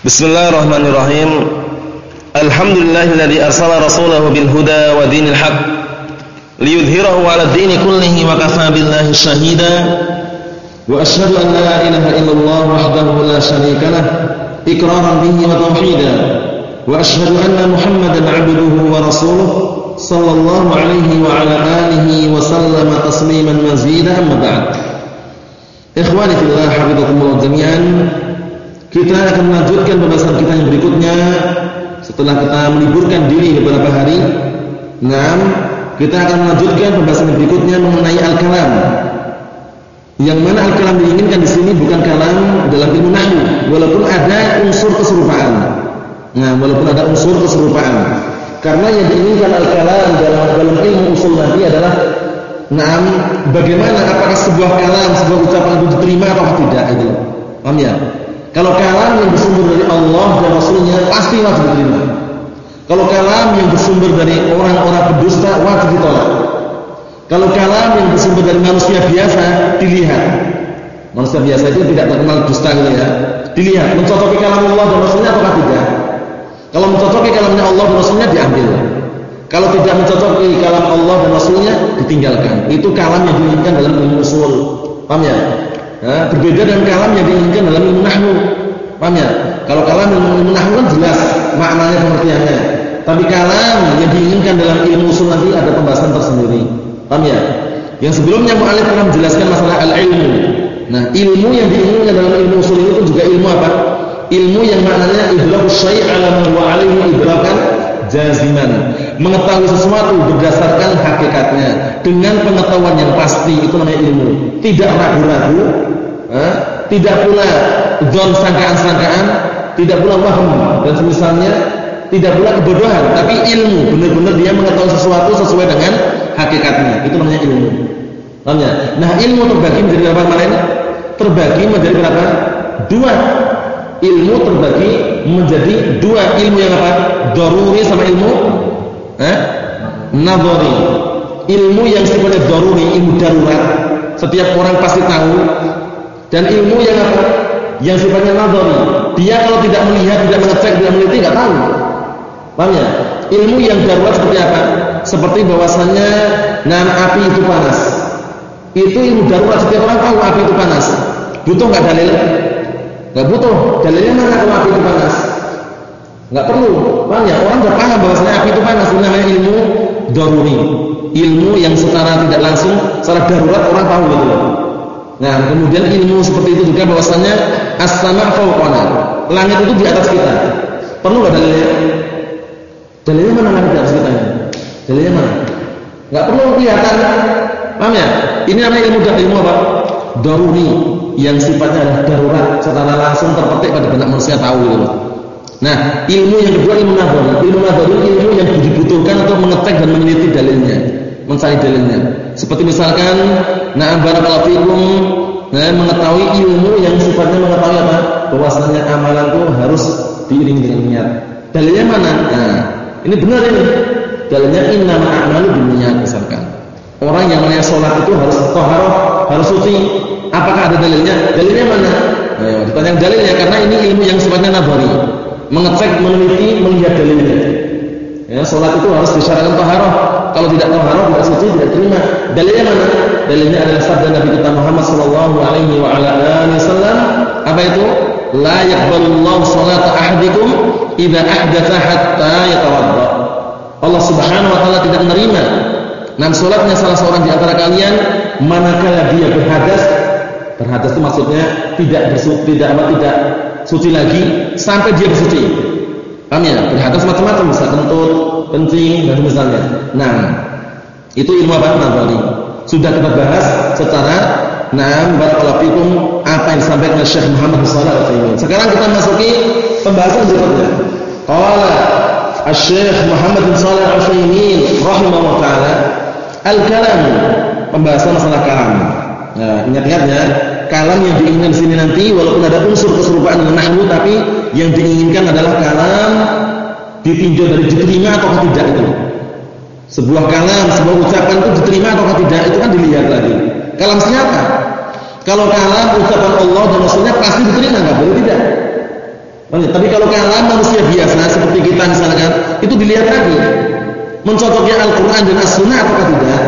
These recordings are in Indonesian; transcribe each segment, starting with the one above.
Bismillahirrahmanirrahim. Alhamdulillahilladzi arsala rasulahu bil huda wa dinil haq liyudhhirahu 'ala ad-dini kullihi wa kafaa billahi shahida. Wa asyhadu an la ilaha illallah wahdahu la syarika lah iqraran bihi wa tauhida. Wa asyhadu anna Muhammadan 'abduhu wa rasuluhu sallallahu alaihi wa ala alihi wa sallama tasliman mazida amma ba'd. Ikhwani fillah hafizakumullah jami'an. Kita akan melanjutkan pembahasan kita yang berikutnya setelah kita meliburkan diri beberapa hari. Nah, kita akan melanjutkan pembahasan yang berikutnya mengenai al-kalam. Yang mana al-kalam diinginkan di sini bukan kalam dalam ilmu nahwu, walaupun ada unsur keserupaan. Nah, walaupun ada unsur keserupaan. Karena yang diinginkan al-kalam dalam dalam ilmu usul nanti adalah Nah, bagaimana apakah sebuah kalam, sebuah ucapan itu diterima atau tidak itu? Paham ya? Kalau kalam yang bersumber dari Allah dan Rasulnya pasti wajib diterima. Kalau kalam yang bersumber dari orang-orang berdusta wajib ditolak. Kalau kalam yang bersumber dari manusia biasa dilihat. Manusia biasa itu tidak terkenal dusta gitu ya. Dilihat mencocoki kalam Allah dan Rasulnya atau tidak. Kalau mencocoki kalamnya Allah dan Rasulnya diambil. Kalau tidak mencocoki kalam Allah dan Rasulnya ditinggalkan. Itu kalam yang diinginkan dalam ilmu usul. Paham ya? Nah, berbeda dengan kalam yang diinginkan dalam ilmu nahwu. Paham ya? Kalau kalam ilmu, nahwu kan jelas maknanya pengertiannya. Tapi kalam yang diinginkan dalam ilmu usul nanti ada pembahasan tersendiri. Paham ya? Yang sebelumnya mu'alif pernah menjelaskan masalah al-ilmu. Nah, ilmu yang diinginkan dalam ilmu usul itu juga ilmu apa? Ilmu yang maknanya idrakus syai' ala huwa alaihi idrakan jaziman. Mengetahui sesuatu berdasarkan hakikatnya dengan pengetahuan yang pasti itu namanya ilmu. Tidak ragu-ragu, eh? tidak pula don sangkaan-sangkaan, tidak pula waham dan semisalnya, tidak pula kebodohan, tapi ilmu. Benar-benar dia mengetahui sesuatu sesuai dengan hakikatnya. Itu namanya ilmu. Namanya. Nah, ilmu terbagi menjadi berapa kemarin? Terbagi menjadi berapa? Dua ilmu terbagi menjadi dua ilmu yang apa? Daruri sama ilmu eh? Nadhari. Ilmu yang sifatnya daruri, ilmu darurat, setiap orang pasti tahu. Dan ilmu yang apa? Yang sifatnya nadhari. Dia kalau tidak melihat, tidak mengecek, tidak meneliti enggak tahu. Paham ya? Ilmu yang darurat seperti apa? Seperti bahwasannya nan api itu panas. Itu ilmu darurat setiap orang tahu api itu panas. Butuh enggak dalil? Enggak butuh. Dalilnya mana kalau api itu panas? Enggak perlu. Paham ya? Orang sudah paham bahwasanya api itu panas. Ini namanya ilmu daruri. Ilmu yang secara tidak langsung, secara darurat orang tahu gitu loh. Nah, kemudian ilmu seperti itu juga bahwasanya as-sama' fawqana. Langit itu di atas kita. Perlu enggak dalilnya? Dalilnya mana langit di atas kita? Dalilnya mana? Enggak perlu kelihatan. Paham ya? Ini namanya ilmu ilmu apa? Daruri yang sifatnya adalah darurat secara langsung terpetik pada benak manusia tahu gitu. Nah, ilmu yang kedua ilmu nadhari. Ilmu nadhari ilmu yang dibutuhkan untuk mengecek dan meneliti dalilnya, mencari dalilnya. Seperti misalkan, nah barakallahu fikum, nah mengetahui ilmu yang sifatnya mengetahui apa? Bahwasanya amalan itu harus diiringi dengan niat. Dalilnya mana? Nah, ini benar ini. Dalilnya innamal a'malu binniyat misalkan. Orang yang namanya sholat itu harus thaharah, harus suci. Apakah ada dalilnya? Dalilnya mana? Ayo, ditanya dalilnya karena ini ilmu yang sifatnya nabari. Mengecek, meneliti, melihat dalilnya. Ya, sholat itu harus disyaratkan taharah. Kalau tidak taharah, tidak suci, tidak terima. Dalilnya mana? Dalilnya adalah sabda Nabi kita Muhammad sallallahu alaihi wa ala alihi wasallam. Apa itu? La yaqbalullahu salata ahadikum idza ahdatha hatta yatawadda. Allah Subhanahu wa taala tidak menerima Nah, sholatnya salah seorang di antara kalian manakala dia berhadas, berhadas itu maksudnya tidak bersuci, tidak apa tidak suci lagi sampai dia bersuci. Paham ya? Berhadas macam-macam, bisa kentut, kencing dan misalnya. Nah, itu ilmu apa? Nadhari. Sudah kita bahas secara Nah, barakallahu fikum apa yang disampaikan oleh Syekh Muhammad sallallahu alaihi wasallam. Sekarang kita masuki pembahasan berikutnya. Qala Asy-Syaikh Muhammad bin Shalih Al-Utsaimin rahimahullah taala Al-kalam, pembahasan masalah kalam. Nah, ingat-ingat ya, kalam yang diinginkan di sini nanti walaupun ada unsur keserupaan dengan nahwu tapi yang diinginkan adalah kalam ditinjau dari diterima atau tidak itu. Sebuah kalam, sebuah ucapan itu diterima atau tidak itu kan dilihat lagi. Kalam siapa? Kalau kalam ucapan Allah dan Rasulnya pasti diterima, enggak boleh tidak. Tapi kalau kalam manusia biasa seperti kita misalkan, itu dilihat lagi. Mencocoki Al-Quran dan As-Sunnah atau tidak?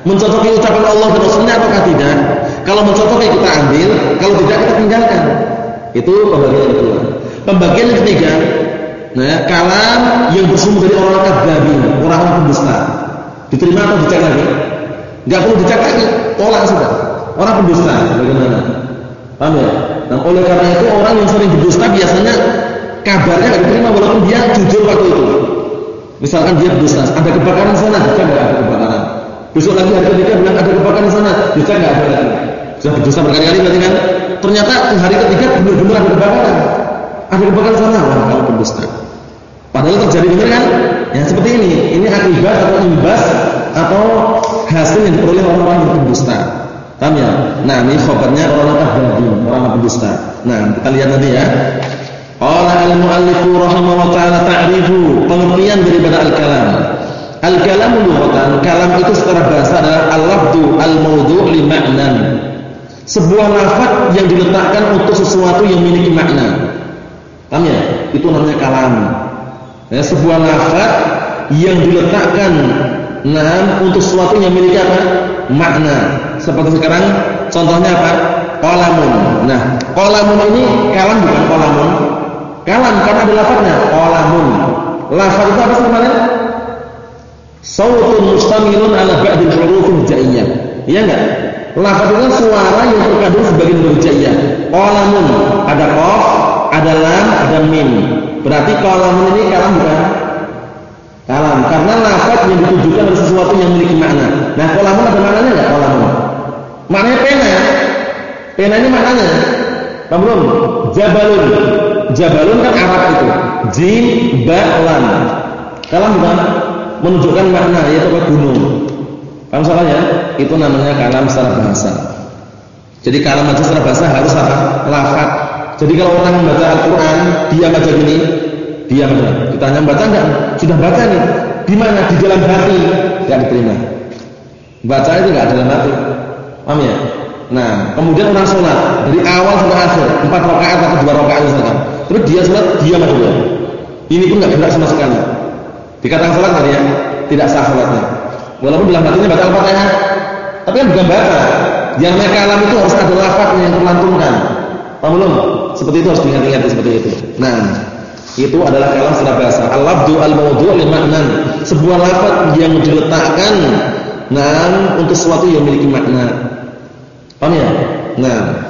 Mencocoki ucapan Allah dan Rasulnya atau tidak? Kalau mencocoki kita ambil, kalau tidak kita tinggalkan. Itu pembagian yang kedua. Pembagian yang ketiga, nah, kalam yang bersumber dari orang-orang kadzabin, orang-orang pendusta. Diterima atau dicek lagi? Enggak perlu dicek lagi, tolak sudah. Orang pendusta, bagaimana? Paham ya? Nah, oleh karena itu orang yang sering berdusta biasanya kabarnya nggak diterima walaupun dia jujur waktu itu. Misalkan dia berdusta, ada kebakaran sana. Besok lagi hari ketiga bilang ada kebakaran di sana, dicek nggak ada lagi. Sudah berdusta berkali-kali berarti kan? Ternyata hari ketiga benar-benar ada kebakaran. Ada kebakaran sana, wah kalau pendusta. Padahal terjadi benar kan? Ya seperti ini. Ini akibat atau imbas atau hasil yang diperoleh orang-orang yang pendusta. Paham ya? Nah, ini khabarnya orang-orang kadzabin, orang-orang pendusta. Nah, kita lihat nanti ya. Qala al-mu'allifu rahimahullah taala ta'rifu pengertian daripada al-kalam. Al-kalam lughatan, kalam itu secara bahasa adalah al-lafdu al-mawdu' li ma'nan. Sebuah lafaz yang diletakkan untuk sesuatu yang memiliki makna. Paham ya? Itu namanya kalam. Ya, sebuah lafaz yang diletakkan nah untuk sesuatu yang memiliki apa? makna. Seperti sekarang contohnya apa? Qalamun. Nah, qalamun ini kalam bukan qalamun. Kalam karena ada lafaznya qalamun. Lafaz itu apa sebenarnya? Sautun mustamilun ala ba'dil hurufil jaiyah. Iya enggak? Lafaz itu suara yang terkandung sebagian jaiyah. Qalamun, ada qaf, ada lam, ada mim. Berarti qalamun ini kalam bukan? Kalam karena lafaz yang ditujukan pada sesuatu yang memiliki makna. Nah, kolamun ada maknanya enggak kolamun? Maknanya pena. Pena ini maknanya. Paham belum? Jabalun. Jabalun kan Arab itu. Jim, ba, lam. Kalam bukan menunjukkan makna yaitu gunung. Paham? Itu namanya kalam secara bahasa. Jadi kalam aja secara bahasa harus apa? Lafaz. Jadi kalau orang membaca Al-Qur'an, dia baca gini, dia aja. Ditanya baca enggak? Sudah baca nih. Di mana? Di dalam hati. Enggak diterima. Baca itu enggak dalam hati. Paham ya? Nah, kemudian orang sholat dari awal sampai akhir, empat rakaat atau dua rakaat misalkan. Terus dia sholat diam aja. Ini pun enggak gerak sama sekali. Dikatakan sholat tadi ya, tidak sah sholatnya. Walaupun dalam hatinya baca Al-Fatihah, tapi kan bukan baca. Yang namanya kalam itu harus ada lafaz yang terlantunkan. Paham belum? Seperti itu harus diingat-ingat seperti itu. Nah, itu adalah kalam secara bahasa. Al-lafdu al-mawdu' li ma'nan. Sebuah lafaz yang diletakkan nah untuk sesuatu yang memiliki makna. Paham ya? Nah.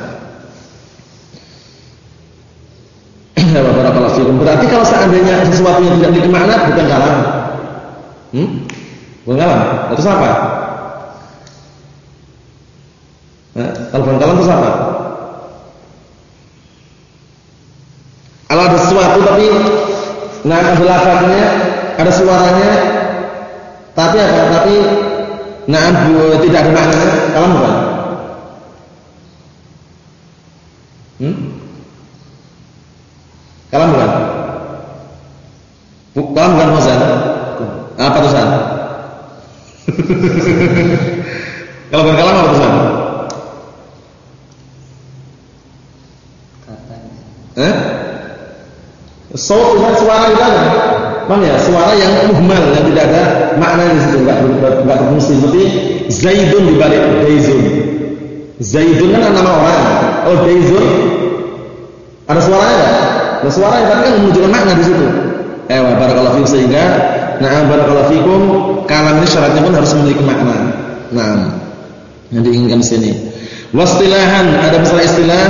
Barakallahu fikum. Berarti kalau seandainya sesuatu yang tidak memiliki makna bukan kalam. Hmm? Bukan kalam. Itu apa? Nah, kalau bukan kalam itu apa? Kalau ada sesuatu tapi nah ada lafaznya, ada suaranya, tapi apa? Tapi nah tidak ada maknanya, bukan? Hmm? Kalam bukan? Kalam bukan Hasan? Apa tulisan? Kalau bukan kalam apa tulisan? Eh? Dengan suara itu ada. Mana ya? Suara yang muhmal yang tidak ada makna di situ, enggak enggak berfungsi. Seperti Zaidun di balik Daizun. Zaidun kan nama orang. Oh Daizun ada suaranya enggak? Ada suaranya tapi kan menunjukkan makna di situ. Eh, barakallahu fikum sehingga na'am barakallahu fikum kalam ini syaratnya pun harus memiliki makna. Nah, yang diinginkan di sini. Wastilahan ada masalah istilah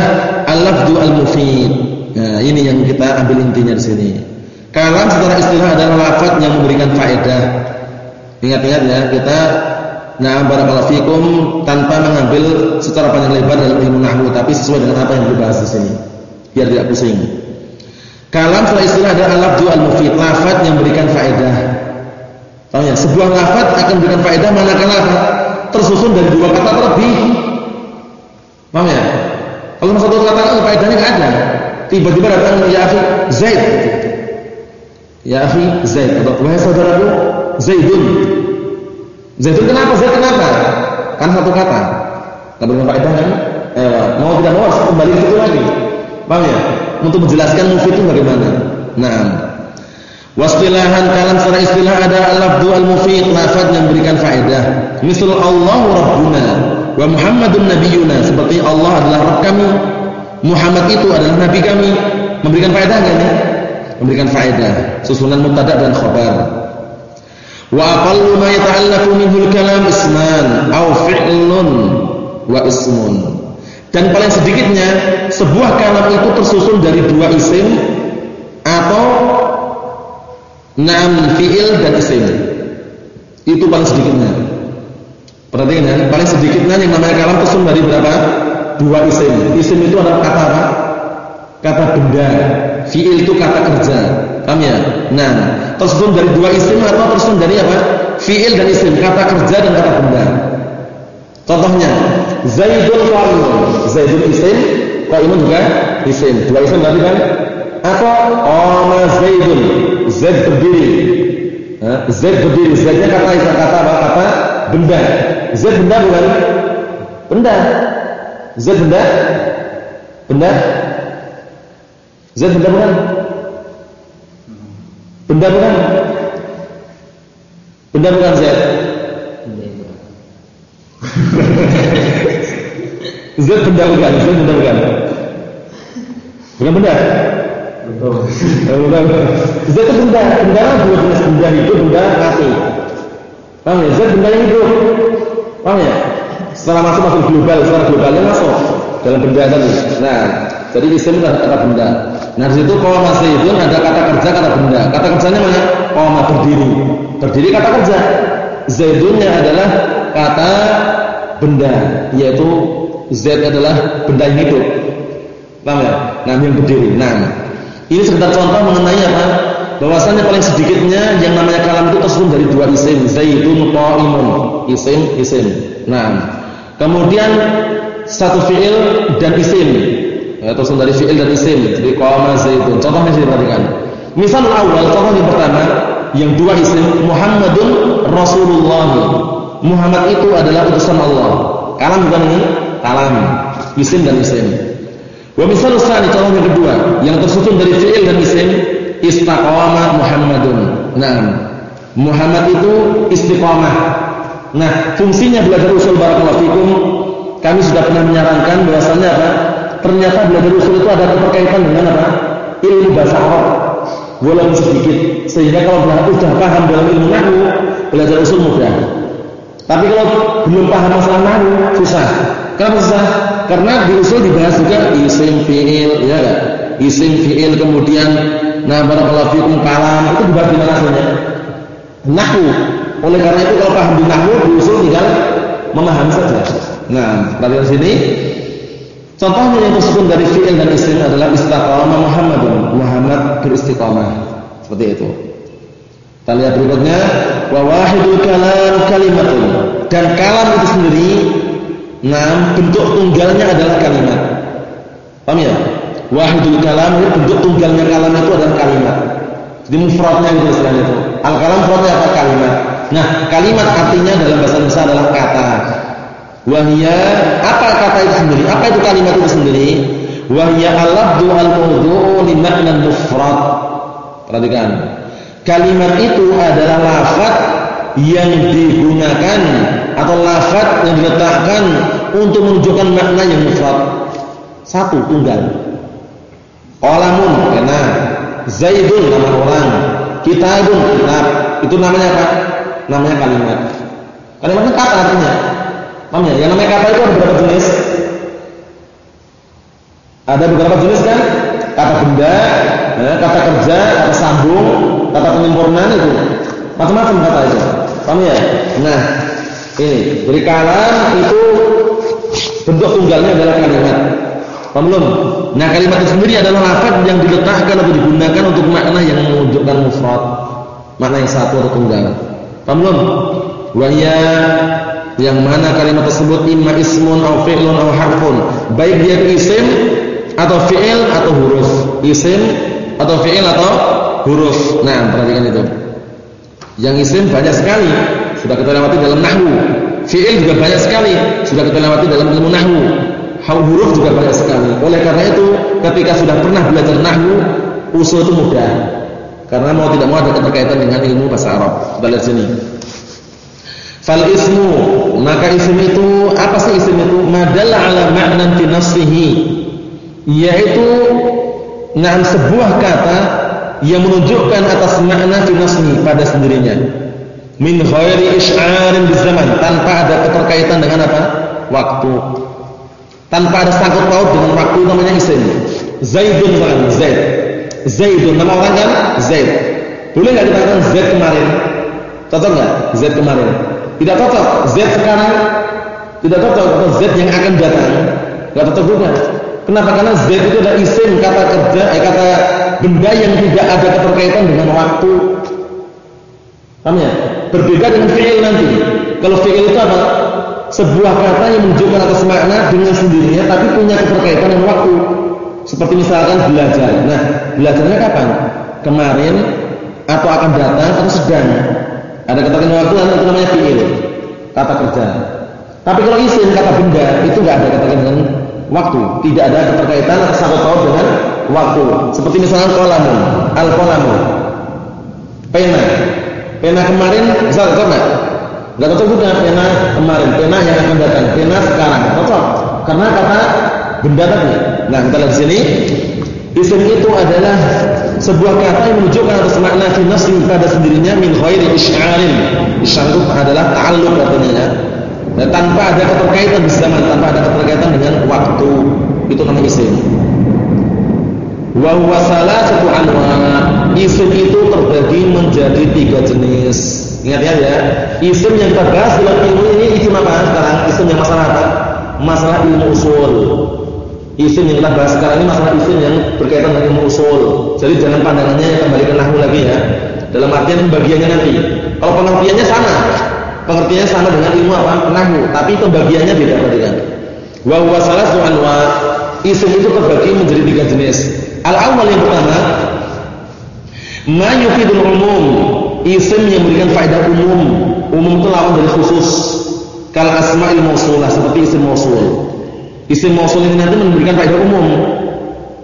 al-lafdu al-mufid. Nah, ini yang kita ambil intinya di sini. Kalam secara istilah adalah lafaz yang memberikan faedah. Ingat-ingat ya, kita nah barakallahu fikum tanpa mengambil secara panjang lebar dalam ilmu nahwu tapi sesuai dengan apa yang dibahas di sini. Biar tidak pusing. Kalam secara istilah adalah lafzu al-mufid, lafaz yang memberikan faedah. Tahu ya, sebuah lafaz akan memberikan faedah manakala apa? Tersusun dari dua kata terlebih. Paham ya? Kalau satu kata faedahnya enggak ada. Tiba-tiba datang ya akhi Zaid. Ya akhi Zaid atau wahai saudaraku Zaidun. Zaidun kenapa? Zaid kenapa? Kan satu kata. Tapi dengan faedah kan? Eh, mau tidak mau harus kembali ke situ lagi. Paham ya? Untuk menjelaskan mufid itu bagaimana. Nah, wastilahan kalam secara istilah ada lafdu al-mufid, lafaz yang memberikan faedah. Misal Allah Rabbuna wa Muhammadun Nabiyuna, seperti Allah adalah Rabb kami, Muhammad itu adalah nabi kami. Memberikan faedah enggak nih? Memberikan faedah. Susunan mubtada dan khabar. Wa aqallu ma yata'allaqu minhu al-kalam isman aw fi'lun wa ismun. Dan paling sedikitnya sebuah kalam itu tersusun dari dua isim atau enam fiil dan isim. Itu paling sedikitnya. Perhatikan ya, paling sedikitnya yang namanya kalam tersusun dari berapa? Dua isim. Isim itu adalah kata apa? Kata benda. Fiil itu kata kerja. Paham ya? Nah, tersusun dari dua isim atau tersusun dari apa? Fiil dan isim, kata kerja dan kata benda. Contohnya, Zaidun qaimun. Zaidun isim, qaimun juga isim. Dua isim berarti kan? Atau qama Zaidun. Zaid berdiri. Zaid berdiri. Zaidnya kata kata apa? Kata benda. Zaid benda bukan? Benda. Zaid benda? Benda? Zaid benda bukan? Benda bukan? Benda bukan Zaid? Z benda bukan, Z benda bukan. Bukan benda. Betul. Z itu benda, benda dua jenis benda itu benda mati. Paham ya? Z benda yang hidup. Paham ya? Setelah masuk masuk global, secara globalnya masuk dalam benda tadi. Nah, jadi isim adalah kata benda. Nah, di situ kalau masih itu ada kata kerja, kata benda. Kata kerjanya mana? Koma berdiri. Berdiri kata kerja. Zaidunnya adalah kata benda, yaitu Z adalah benda yang hidup. Paham ya? Nah, yang berdiri. Nah, ini sekedar contoh mengenai apa? Bahwasannya paling sedikitnya yang namanya kalam itu tersusun dari dua isim, zaidun qa'imun. Isim, isim. Nah, kemudian satu fi'il dan isim. Ya, tersusun dari fi'il dan isim. Jadi qama zaidun. Contohnya sini perhatikan. Misal awal, contoh yang pertama, yang dua isim Muhammadun Rasulullah. Muhammad itu adalah utusan Allah. Kalam bukan ini? kalam. Isim dan isim wa misal tsani contoh yang kedua yang tersusun dari fi'il dan isim istaqama Muhammadun. Nah Muhammad itu istiqamah. Nah fungsinya belajar usul barakallahu fikum kami sudah pernah menyarankan bahwasanya apa? Ternyata belajar usul itu ada keterkaitan dengan apa? Ilmu bahasa Arab. Walaupun sedikit. Sehingga kalau sudah paham dalam ilmu nahwu belajar usul mudah tapi kalau belum paham masalah nahwu susah Kenapa susah? Karena di usul dibahas juga isim fi'il, ya kan? Isim fi'il kemudian nah barakallahu fikum kalam itu dibahas di mana saja? Nahwu. Oleh karena itu kalau paham di nahwu di usul tinggal memahami saja. Nah, perhatikan sini. Contohnya yang tersebut dari fi'il dan isim adalah istiqamah Muhammadun. Muhammad beristiqamah. Seperti itu. Kita lihat berikutnya wa wahidul kalam kalimatun. Dan kalam itu sendiri Nah, bentuk tunggalnya adalah kalimat. Paham ya? Wahidul kalam itu bentuk tunggalnya kalam itu adalah kalimat. Jadi mufradnya itu istilahnya itu. Al kalam mufradnya apa? Kalimat. Nah, kalimat artinya dalam bahasa Indonesia adalah kata. Wahia apa kata itu sendiri? Apa itu kalimat itu sendiri? Wahia al-lafdu al-mawdu'u li ma'nan mufrad. Perhatikan. Kalimat itu adalah lafaz yang digunakan atau lafaz yang diletakkan untuk menunjukkan makna yang mufrad. Satu tunggal. Qalamun pena, Zaidun nama orang, kitabun kitab. Itu namanya apa? Namanya kalimat. Kalimat itu kata artinya. Paham ya? Yang namanya kata itu ada berapa jenis? Ada beberapa jenis kan? Kata benda, ya, kata kerja, kata sambung, kata penyempurnaan itu. Macam-macam kata itu. Paham ya? Nah, ini, jadi kalam itu bentuk tunggalnya adalah kalimat. Paham belum? Nah, kalimat itu sendiri adalah lafaz yang diletakkan atau digunakan untuk makna yang menunjukkan mufrad. Makna yang satu atau tunggal. Paham belum? Yang mana kalimat tersebut imma ismun atau fi'lun atau harfun. Baik dia isim atau fi'il atau huruf. Isim atau fi'il atau huruf. Nah, perhatikan itu. Yang isim banyak sekali sudah kita lewati dalam nahwu. Fi'il juga banyak sekali sudah kita lewati dalam ilmu nahwu. huruf juga banyak sekali. Oleh karena itu, ketika sudah pernah belajar nahwu, usul itu mudah. Karena mau tidak mau ada keterkaitan dengan ilmu bahasa Arab. Kita lihat sini. Fal ismu, maka ism itu apa sih ism itu? Madalla ala ma'nan fi nafsihi. Yaitu nah sebuah kata yang menunjukkan atas makna fi nafsihi pada sendirinya. Min ghairi isy'arin bizaman, tanpa ada keterkaitan dengan apa? Waktu. Tanpa ada sangkut paut dengan waktu namanya isim. Zaidun wa Zaid. Zaidun nama orang kan Zaid. Boleh nggak dikatakan Zaid kemarin? Cocok nggak Zaid kemarin? Tidak cocok. Zaid sekarang tidak cocok. Atau Zaid yang akan datang nggak cocok juga. Kenapa? Karena Zaid itu adalah isim kata kerja, eh, kata benda yang tidak ada keterkaitan dengan waktu. Paham ya? Berbeda dengan fi'il nanti. Kalau fi'il itu apa? Sebuah kata yang menunjukkan atas makna dengan sendirinya tapi punya keterkaitan dengan waktu. Seperti misalkan belajar. Nah, belajarnya kapan? Kemarin atau akan datang atau sedang. Ada kata waktu itu namanya fi'il. Kata kerja. Tapi kalau isim kata benda itu enggak ada kata dengan waktu. Tidak ada keterkaitan atau sangkut dengan waktu. Seperti misalkan kolamun, al kolamun, pena. Pena kemarin, misal cocok enggak? Enggak cocok juga pena kemarin, pena yang akan datang, pena sekarang. Cocok. Karena kata benda tadi. Nah, kita lihat sini. Isim itu adalah sebuah kata yang menunjukkan atas makna fi nafsi pada sendirinya min khairi isy'arin. Isy'ar itu adalah ta'alluq artinya ya. Dan tanpa ada keterkaitan zaman, tanpa ada keterkaitan dengan waktu. Itu namanya isim. Wa huwa salasatu anwa. Isim itu terbagi menjadi tiga jenis. Ingat ya, ya. Isim yang kita dalam ilmu ini isim apa sekarang? Isim yang masalah apa? Masalah ilmu usul. Isim yang kita bahas sekarang ini masalah isim yang berkaitan dengan ilmu usul. Jadi jangan pandangannya kembali ke nahwu lagi ya. Dalam artian pembagiannya nanti. Kalau pengertiannya sama, pengertiannya sama dengan ilmu apa? Nahwu, tapi pembagiannya beda berarti kan. Wa huwa salasu anwa. Isim itu terbagi menjadi tiga jenis. Al-awwal yang pertama, ma yufidul umum. Isim yang memberikan faedah umum. Umum itu lawan dari khusus. Kal asma'il mausulah seperti isim mausul. Isim mausul ini nanti memberikan faedah umum.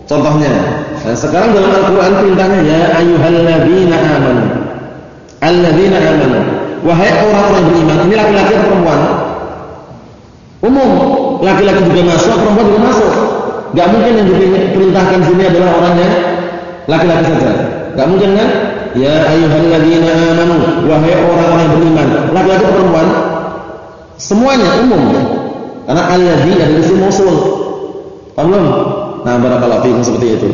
Contohnya, nah sekarang dalam Al-Qur'an perintahnya ya ayyuhalladzina amanu. Alladzina amanu. Wahai orang-orang beriman, ini laki-laki atau perempuan? Umum. Laki-laki juga masuk, perempuan juga masuk. Gak mungkin yang diperintahkan sini adalah orangnya laki-laki saja. Gak mungkin kan? Ya ayyuhalladzina amanu. Wahai orang-orang beriman, laki-laki atau perempuan? Semuanya umum. Karena alladzi adalah isim mausul. Paham belum? Nah, barakallahu fiikum seperti itu.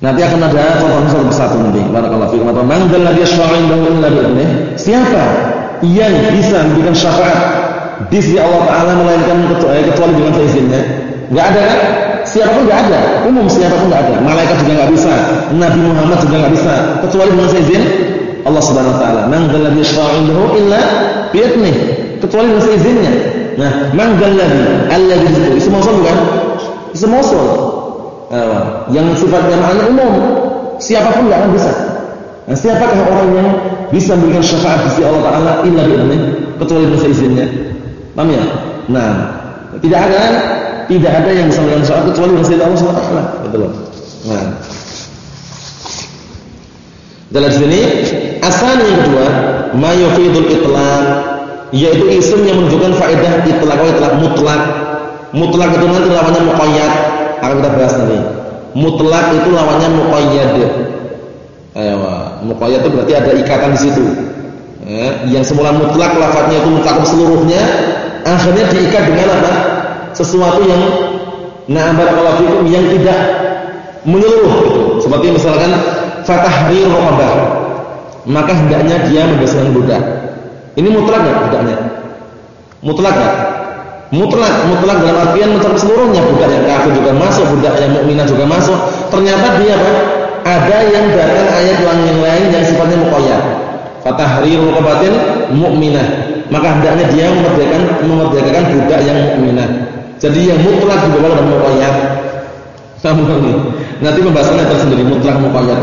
Nanti akan ada contohnya satu persatu nanti. Barakallahu fiikum. Atau man dzal ladzi yashfa'u indahu illa? Siapa yang bisa memberikan syafaat di sisi Allah Taala melainkan eh, kecuali dengan seizinnya? Enggak ada kan? Siapa pun enggak ada. Umum siapa pun enggak ada. Malaikat juga enggak bisa. Nabi Muhammad juga enggak bisa kecuali dengan seizin Allah Subhanahu wa taala. Man dzal ladzi yashfa'u indahu illa bi'idnih kecuali dengan seizinnya. Nah, man dzalladzi alladzi itu mausul bukan? Isim Nah, yang sifatnya makna umum. Siapa pun enggak akan bisa. Nah, siapakah orang yang bisa memberikan syafaat di sisi Allah taala illa bi'idnih kecuali dengan seizinnya? Paham ya? Nah, tidak ada tidak ada yang bisa memberikan syafaat kecuali dengan seizin Allah Subhanahu wa taala. Betul. Nah. Dalam sini asal yang kedua, mayufidul itlaq yaitu isim yang menunjukkan faedah itlaq atau itlaq mutlak. Mutlak itu nanti lawannya muqayyad. Akan kita bahas nanti. Mutlak itu lawannya muqayyad. Ayo, muqayyad itu berarti ada ikatan di situ. Eh, yang semula mutlak lafadznya itu mutlak seluruhnya, akhirnya diikat dengan apa? Sesuatu yang na'am barakallahu fikum yang tidak menyeluruh gitu. Seperti misalkan fatahrir raqabah. Maka hendaknya dia membebaskan budak. Ini mutlak enggak budaknya? Mutlak enggak? Mutlak, mutlak dalam artian mencakup seluruhnya budak yang kafir juga masuk, budak yang mukminah juga masuk. Ternyata dia apa? Ada yang datang ayat yang lain yang sifatnya muqayyad. Fatahrir raqabatin mukminah. Maka hendaknya dia memerdekakan memerdekakan budak yang mukminah. Jadi yang mutlak juga dalam muqayyad. Kamu Nanti pembahasannya tersendiri mutlak muqayyad.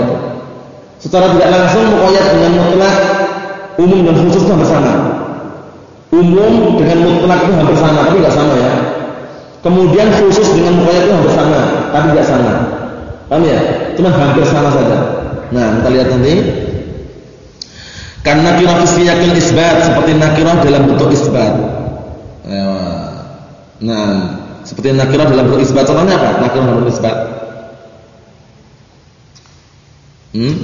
Secara tidak langsung muqayyad dengan mutlak umum dan khusus bersama. Umum dengan mutlak itu hampir sama, tapi nggak sama ya. Kemudian khusus dengan mutlak itu hampir sama, tapi nggak sama. Paham ya? Cuma hampir sama saja. Nah, kita lihat nanti. Karena kira yakin isbat seperti nakirah dalam bentuk isbat. Nah, seperti nakirah dalam bentuk isbat. Contohnya apa? Nakirah dalam bentuk isbat. Hmm?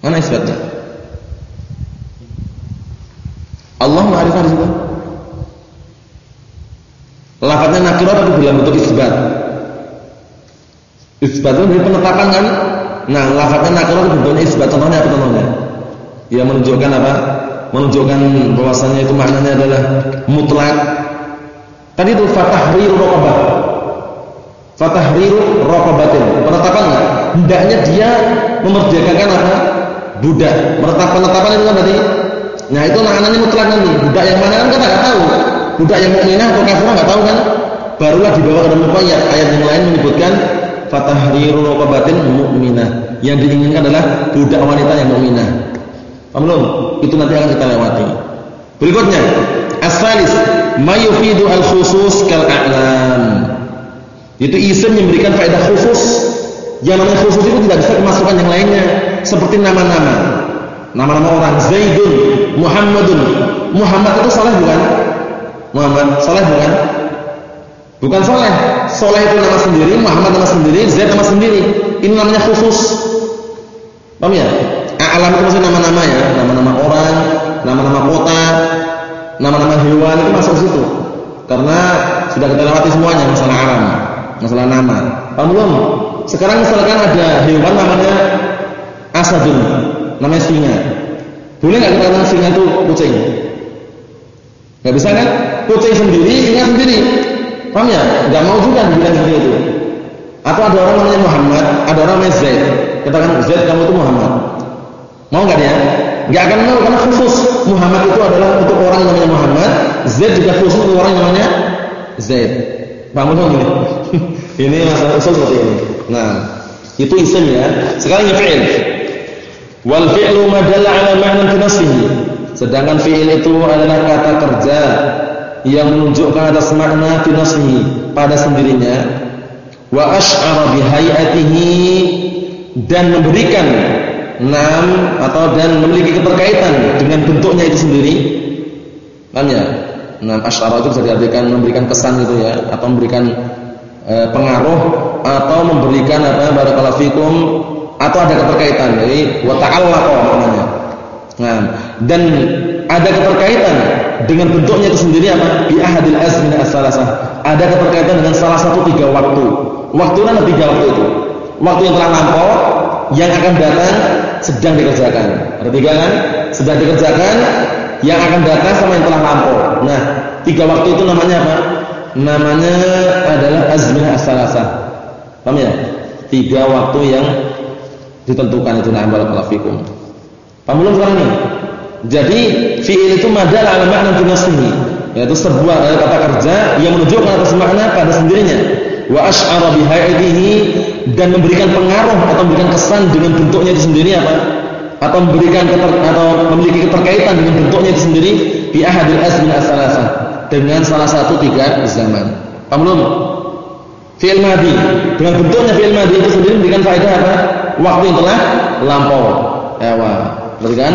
Mana isbatnya? Allah ma'rifah di situ. Lafaznya nakirah tapi dalam bentuk isbat. Isbat itu dari penetapan kan? Nah, lafaznya nakirah itu bentuknya isbat. Contohnya apa contohnya? Ya menunjukkan apa? Menunjukkan bahwasanya itu maknanya adalah mutlak. Tadi itu fatahriru raqabah. Fatahriru raqabatin. Penetapan enggak? Hendaknya dia memerdekakan apa? Budak. Menetapkan penetapan itu kan tadi Nah itu maknanya mutlak nanti. Budak yang mana kan kita nggak tahu. Budak yang mukminah atau kafirah nggak tahu kan. Barulah dibawa ke dalam ayat. Ayat yang lain menyebutkan fatahriru raqabatin mu'minah. Yang diinginkan adalah budak wanita yang mukminah. Paham? Itu nanti akan kita lewati. Berikutnya, asalis mayufidu al-khusus kal a'lam. Itu isim yang memberikan faedah khusus. Yang namanya khusus itu tidak bisa kemasukan yang lainnya seperti nama-nama nama-nama orang Zaidun, Muhammadun. Muhammad itu soleh bukan? Muhammad soleh bukan? Bukan soleh. Soleh itu nama sendiri, Muhammad nama sendiri, Zaid nama sendiri. Ini namanya khusus. Paham ya? Alam itu maksudnya nama-nama ya, nama-nama orang, nama-nama kota, nama-nama hewan itu masuk situ. Karena sudah kita lewati semuanya masalah alam, masalah nama. Paham belum? Sekarang misalkan ada hewan namanya asadun namanya singa. Boleh nggak kita singa itu kucing? Nggak bisa kan? Kucing sendiri, singa sendiri. Paham ya? Nggak mau juga dibilang seperti itu. Atau ada orang namanya Muhammad, ada orang namanya Zaid. Katakan Zaid kamu itu Muhammad. Mau nggak dia? Nggak akan mau karena khusus Muhammad itu adalah untuk orang namanya Muhammad, Zaid juga khusus untuk orang namanya Zaid. Paham belum ini? ini masalah usul seperti ini. Nah, itu isim ya. Sekarang yang fi'il. Wal fi'lu madalla ala ma'na fi Sedangkan fi'il itu adalah kata kerja yang menunjukkan atas makna fi pada sendirinya. Wa asy'ara bi hay'atihi dan memberikan nam atau dan memiliki keterkaitan dengan bentuknya itu sendiri. Kan ya? Nam asy'ara itu bisa diartikan memberikan kesan gitu ya atau memberikan e, pengaruh atau memberikan apa barakallahu fikum atau ada keterkaitan jadi wa ta'allaqa namanya. Nah, dan ada keterkaitan dengan bentuknya itu sendiri apa? Bi ahadil azmin as-salasah. Ada keterkaitan dengan salah satu tiga waktu. Waktu ada tiga waktu itu. Waktu yang telah lampau, yang akan datang sedang dikerjakan. Ada tiga kan? Sedang dikerjakan, yang akan datang sama yang telah lampau. Nah, tiga waktu itu namanya apa? Namanya adalah azminah as-salasah. Paham ya? Tiga waktu yang ditentukan itu nah barakallahu fikum. Paham belum sekarang ini? Jadi fi'il itu madal ala makna tunasihi, yaitu sebuah kata kerja yang menunjukkan atas makna pada sendirinya. Wa asy'ara bihaidihi dan memberikan pengaruh atau memberikan kesan dengan bentuknya itu sendiri apa? Atau memberikan keter, atau memiliki keterkaitan dengan bentuknya itu sendiri bi ahadil azmin as-salasah dengan salah satu tiga zaman. Paham belum? Fi'il madhi dengan bentuknya fi'il madhi itu sendiri memberikan faedah apa? Waktu yang telah lampau. Ewa, berarti kan?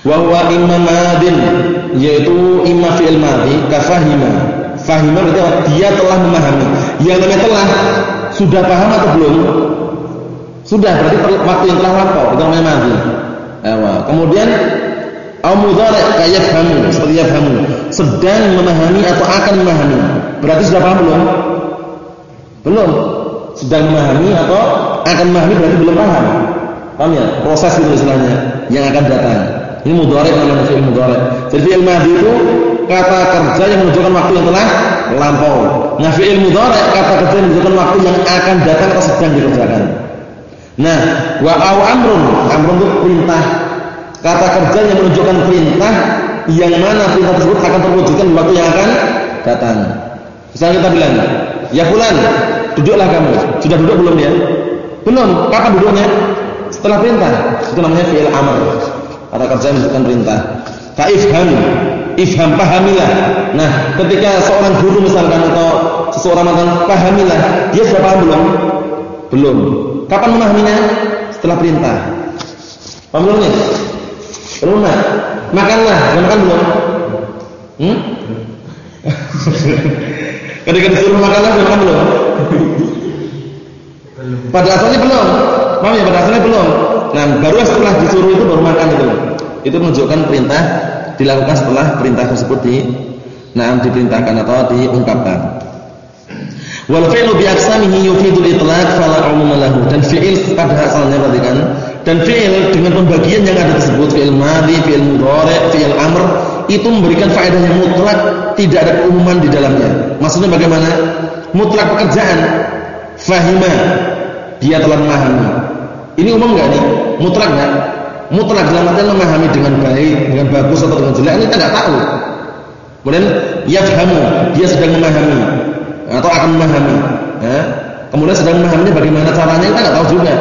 Wa huwa madin yaitu imma fi'il madhi kafahima. Fahima berarti dia telah memahami. Yang namanya telah sudah paham atau belum? Sudah, berarti waktu yang telah lampau itu namanya madhi. Ewa. Kemudian au mudhari kayafhamu, seperti yafhamu, sedang memahami atau akan memahami. Berarti sudah paham belum? Belum. Sedang memahami atau akan memahami berarti belum paham. Paham ya? Proses itu istilahnya yang akan datang. Ini mudhari namanya fi'il mudhari. Jadi fi'il madhi itu kata kerja yang menunjukkan waktu yang telah lampau. Nah, fi'il mudhari kata kerja yang menunjukkan waktu yang akan datang atau sedang dikerjakan. Nah, wa au amrun, amrun itu perintah. Kata kerja yang menunjukkan perintah yang mana perintah tersebut akan terwujudkan waktu yang akan datang. Misalnya kita bilang, "Ya fulan, duduklah kamu." Sudah duduk belum dia? Belum. Kapan duduknya? Setelah perintah. Itu namanya fi'il amr. Kata kerja menunjukkan perintah. Fa'ifham, ifham pahamilah. Nah, ketika seorang guru misalkan atau seseorang mengatakan pahamilah, dia sudah paham belum? Belum. Kapan memahaminya? Setelah perintah. Paham belum nih? Belum nah. Makanlah, sudah makan belum? Hmm? ketika disuruh makanlah sudah makan belum? Pada asalnya belum. Paham ya? Pada asalnya belum. Nah, baru setelah disuruh itu baru makan itu. Itu menunjukkan perintah dilakukan setelah perintah tersebut di nah diperintahkan atau diungkapkan. Wal fi'lu bi aqsamihi yufidul itlaq fala umuma lahu. Dan fi'il pada asalnya perhatikan dan fi'il dengan pembagian yang ada tersebut fi'il madhi, fi'il mudhari', fi'il amr itu memberikan faedah yang mutlak, tidak ada keumuman di dalamnya. Maksudnya bagaimana? Mutlak pekerjaan. Fahima, dia telah memahami. Ini umum enggak nih? Mutlak enggak? Mutlak dalam artian memahami dengan baik, dengan bagus atau dengan jelek, ini kita enggak tahu. Kemudian yafhamu, dia sedang memahami atau akan memahami. Ya. Kemudian sedang memahaminya bagaimana caranya kita enggak tahu juga.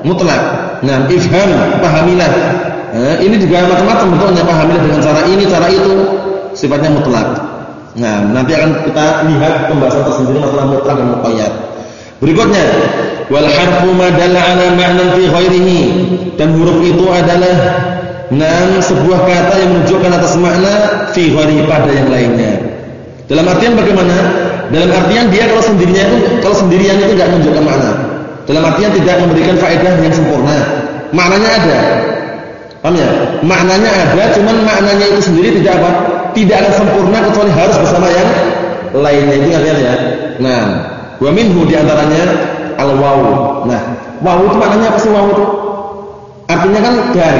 Mutlak. Nah, ifham, pahamilah. Ya. Ini juga macam-macam bentuknya, pahamilah dengan cara ini, cara itu. Sifatnya mutlak. Nah, nanti akan kita lihat pembahasan tersendiri masalah mutlak dan muqayyad. Berikutnya, wal harfu ma dalla ala ma'nan fi ghairihi dan huruf itu adalah nam sebuah kata yang menunjukkan atas makna fi ghairihi pada yang lainnya. Dalam artian bagaimana? Dalam artian dia kalau sendirinya itu kalau sendirian itu tidak menunjukkan makna. Dalam artian tidak memberikan faedah yang sempurna. Maknanya ada. Paham ya? Maknanya ada, cuman maknanya itu sendiri tidak apa? Tidak akan sempurna kecuali harus bersama yang lainnya. Itu artinya ya. Nah, Wa minhu di antaranya al waw. Nah, waw itu maknanya apa sih waw itu? Artinya kan dan.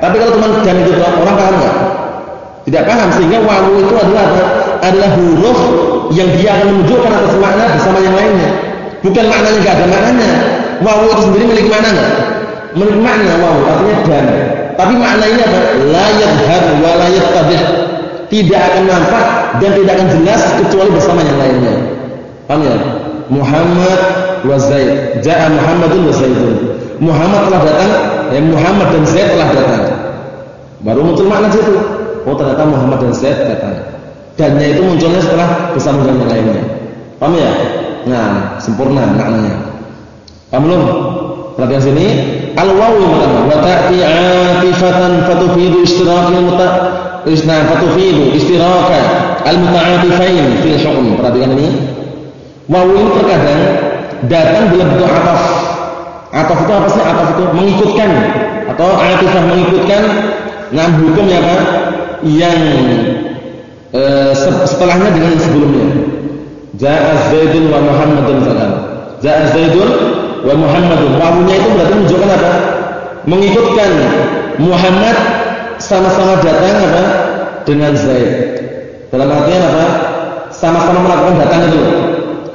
Tapi kalau teman dan itu orang paham enggak? Tidak paham sehingga waw itu adalah? Adalah huruf yang dia akan menunjukkan atas makna bersama yang lainnya. Bukan maknanya enggak ada maknanya. Waw itu sendiri milik makna enggak? Milik makna waw artinya dan. Tapi makna ini apa? La yadhhar wa la yattadih. Tidak akan nampak dan tidak akan jelas kecuali bersama yang lainnya. Paham ya? Muhammad wa Zaid. Ja'a Muhammadun wa Zaidun. Muhammad telah datang, ya Muhammad dan Zaid telah datang. Baru muncul makna situ. Oh ternyata Muhammad dan Zaid datang. Dannya itu munculnya setelah dengan yang lainnya. Paham ya? Nah, sempurna maknanya. Paham belum? Perhatian sini. Al-wawu makna wa ta'ti 'atifatan fatufidu ishtirakil muta Isna fatufidu istiraka al-muta'atifain fil hukm. Perhatikan ini. Wawu ini terkadang datang dalam bentuk ataf. Ataf itu apa sih? Ataf itu mengikutkan atau atifah mengikutkan ngam hukum ya Pak yang e, setelahnya dengan sebelumnya. Ja'a Zaidun wa Muhammadun misalkan. Ja'a Zaidun wa Muhammadun. Wawunya itu berarti menunjukkan apa? Mengikutkan Muhammad sama-sama datang apa? Dengan Zaid. Dalam artian apa? Sama-sama melakukan datang itu.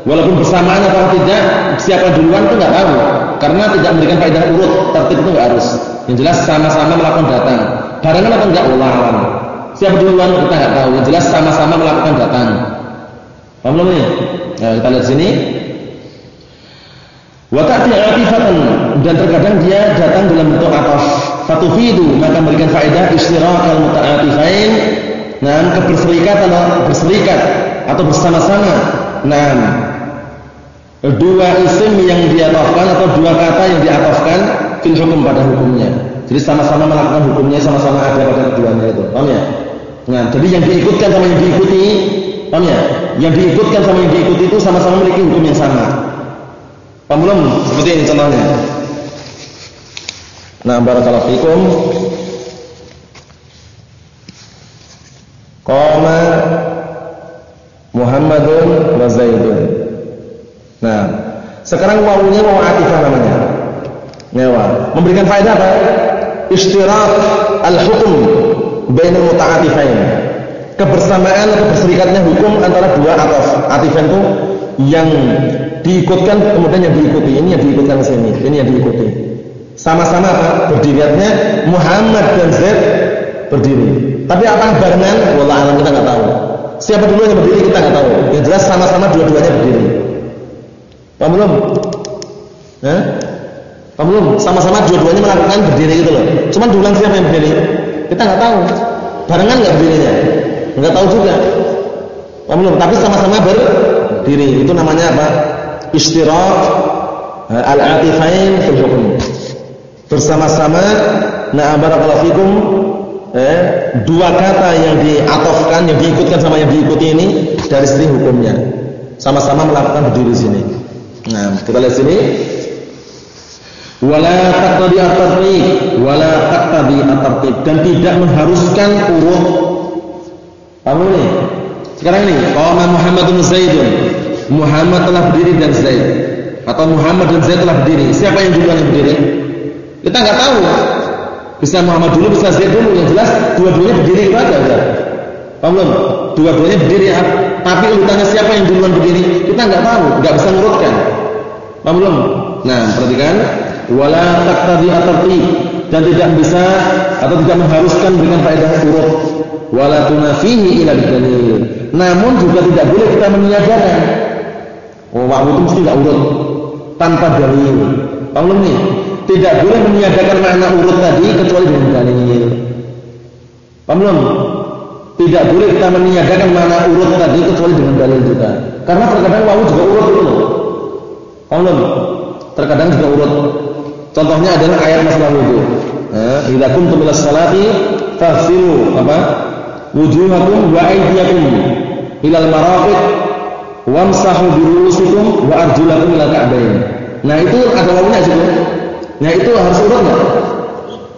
Walaupun bersamaan atau tidak, siapa duluan itu nggak tahu. Karena tidak memberikan faedah urut, tertib itu nggak harus. Yang jelas sama-sama melakukan datang. Barengan atau enggak Allah alam. Siapa duluan kita nggak tahu. Yang jelas sama-sama melakukan datang. Paham belum? Nah, kita lihat sini. Wa ta'ti atifatan dan terkadang dia datang dalam bentuk ataf. Fatufidu maka memberikan faedah istirakal muta'atifain. Nah, keberserikatan berserikat atau bersama-sama. Nah, dua isim yang diatofkan atau dua kata yang diatofkan fil hukum pada hukumnya. Jadi sama-sama melakukan hukumnya sama-sama ada pada keduanya itu. Paham ya? Nah, jadi yang diikutkan sama yang diikuti, paham ya? Yang diikutkan sama yang diikuti itu sama-sama memiliki hukum yang sama. Paham belum? Seperti ini contohnya. Nah, barakallahu fikum. Qama Muhammadun wa Zaidun. Nah, sekarang wawunya wawu atifah namanya. Nyawa. Memberikan faedah apa? Istirak al-hukum bainal muta'atifain. Kebersamaan atau berserikatnya hukum antara dua ataf. Atifan itu yang diikutkan kemudian yang diikuti. Ini yang diikutkan ke sini, ini yang diikuti. Sama-sama? Berdiriannya Muhammad dan Zaid berdiri. Tapi apa barengan? Wallah alam kita nggak tahu. Siapa dulu yang berdiri kita nggak tahu. Yang jelas sama-sama dua-duanya berdiri. Paham belum? Hah? Paham belum? Sama-sama dua-duanya melakukan berdiri gitu loh. Cuman diulang siapa yang berdiri? Kita nggak tahu. Barengan nggak berdirinya? Enggak tahu juga. belum, tapi sama-sama berdiri. Itu namanya apa? Istirak eh, al-atifain fil. Bersama-sama na barakallahu fikum eh, dua kata yang diatofkan, yang diikutkan sama yang diikuti ini dari segi hukumnya. Sama-sama melakukan berdiri sini. Nah, kita lihat sini. Wala taqtadi at-tartib, wala taqtadi at-tartib dan tidak mengharuskan urut. Paham ini? Sekarang ini, qama Muhammadun Zaidun. Muhammad telah berdiri dan Zaid. Atau Muhammad dan Zaid telah berdiri. Siapa yang duluan yang berdiri? Kita enggak tahu. Bisa Muhammad dulu, bisa Zaid dulu. Yang jelas dua-duanya berdiri itu aja. Paham belum? Dua-duanya berdiri, tapi urutannya siapa yang duluan berdiri? Kita enggak tahu, enggak bisa ngurutkan. Paham belum? Nah, perhatikan wala taqtadi at-tartib dan tidak bisa atau tidak mengharuskan dengan faedah urut wala tunafihi ila dalil. Namun juga tidak boleh kita meniadakan. Oh, waktu itu mesti tidak urut tanpa dalil. Paham belum nih? Tidak boleh meniadakan makna urut tadi kecuali dengan dalil. Paham belum? Tidak boleh kita meniadakan makna urut tadi kecuali dengan dalil juga. Karena terkadang wawu juga urut itu loh. Terkadang juga urut. Contohnya adalah ayat masalah wudu. Eh, idza kuntum salati faghsilu apa? Wujuhakum wa aydiyakum ila al-marafiq wamsahu bi ru'usikum wa arjulakum ila al-ka'bayn. Nah, itu ada wawunya juga. Nah, itu harus urut enggak?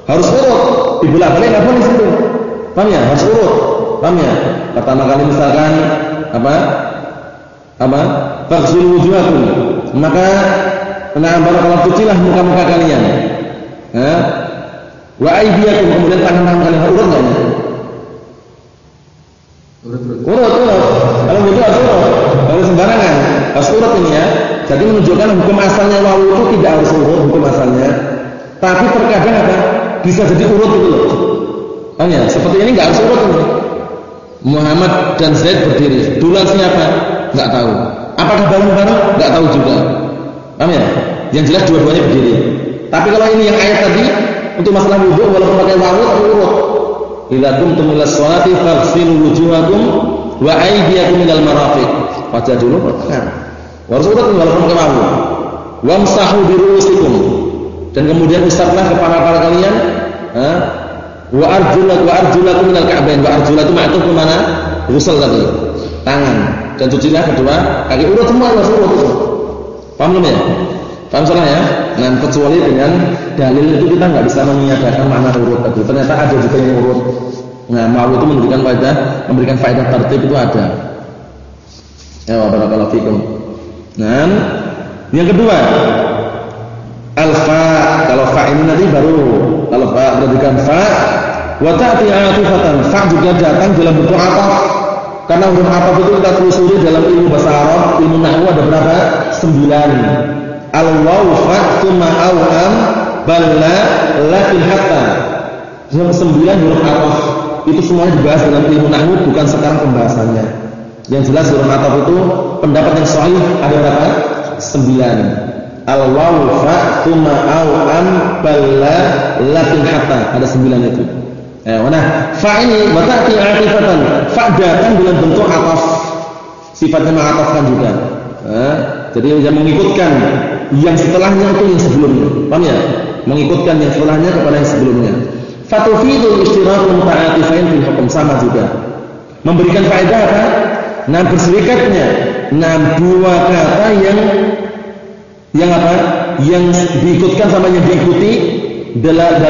Harus urut. Dibolak-balik enggak boleh situ. Paham ya? Harus urut. Paham ya? Pertama kali misalkan apa? Apa? Faghsilu wujuhakum. Maka Nah, barakallahu cucilah muka-muka kalian. Ya. Wa aydiyakum kemudian tangan-tangan kalian urut enggak ya? Urut, urut. Urut, urut. Kalau begitu harus urut. Kalau sembarangan, harus urut ini ya. Jadi menunjukkan hukum asalnya wawu itu tidak harus urut hukum asalnya. Tapi terkadang apa? Bisa jadi urut itu loh. Oh ya, seperti ini enggak harus urut ini. Muhammad dan Zaid berdiri. Duluan siapa? Enggak tahu. Apakah bareng-bareng? Enggak tahu juga. Paham ya? Yang jelas dua-duanya berdiri. Tapi kalau ini yang ayat tadi untuk masalah wudhu walaupun pakai wawu urut. Idza kuntum ila sholati faghsilu wujuhakum wa aydiyakum minal marafiq. Baca dulu kan. Harus urut walaupun pakai wawu. Wamsahu bi ru'usikum. Dan kemudian usaplah kepala-kepala kalian, ha? Wa arjulakum wa arjulakum minal ka'bain. Wa arjulakum itu ke mana? Ghusl tadi. Tangan. Dan cucilah kedua kaki urut semua harus urut itu. Paham belum ya? Paham salah ya? Nah, kecuali dengan dalil itu kita nggak bisa meniadakan makna urut tadi. Ternyata ada juga yang urut. Nah, mau itu memberikan faedah, memberikan faedah tertib itu ada. Ya, barakallahu fikum. Nah, yang kedua, alfa. Kalau fa ini nanti baru kalau fa perhatikan fa wa ta'ti atifatan. Fa juga datang dalam bentuk ataf karena huruf ataf itu kita telusuri dalam ilmu bahasa Arab, ilmu nahwu ada berapa? Sembilan. Al-waw fa tsumma aw am balla lakin hatta. Sembilan huruf ataf itu semuanya dibahas dalam ilmu nahwu bukan sekarang pembahasannya. Yang jelas huruf ataf itu pendapat yang sahih ada berapa? Sembilan. Al-waw fa tsumma aw am balla lakin hatta. Ada sembilan itu. Eh, nah, fa ini wata'ti atifatan. Fa datang dalam bentuk ataf. Sifatnya mengatafkan juga. Eh, jadi yang mengikutkan yang setelahnya itu yang sebelumnya. Paham ya? Mengikutkan yang setelahnya kepada yang sebelumnya. Fatufidul istirakul muta'atifain fil hukum sama juga. Memberikan faedah apa? Nah, berserikatnya nah dua kata yang yang apa? Yang diikutkan sama yang diikuti dari